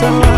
so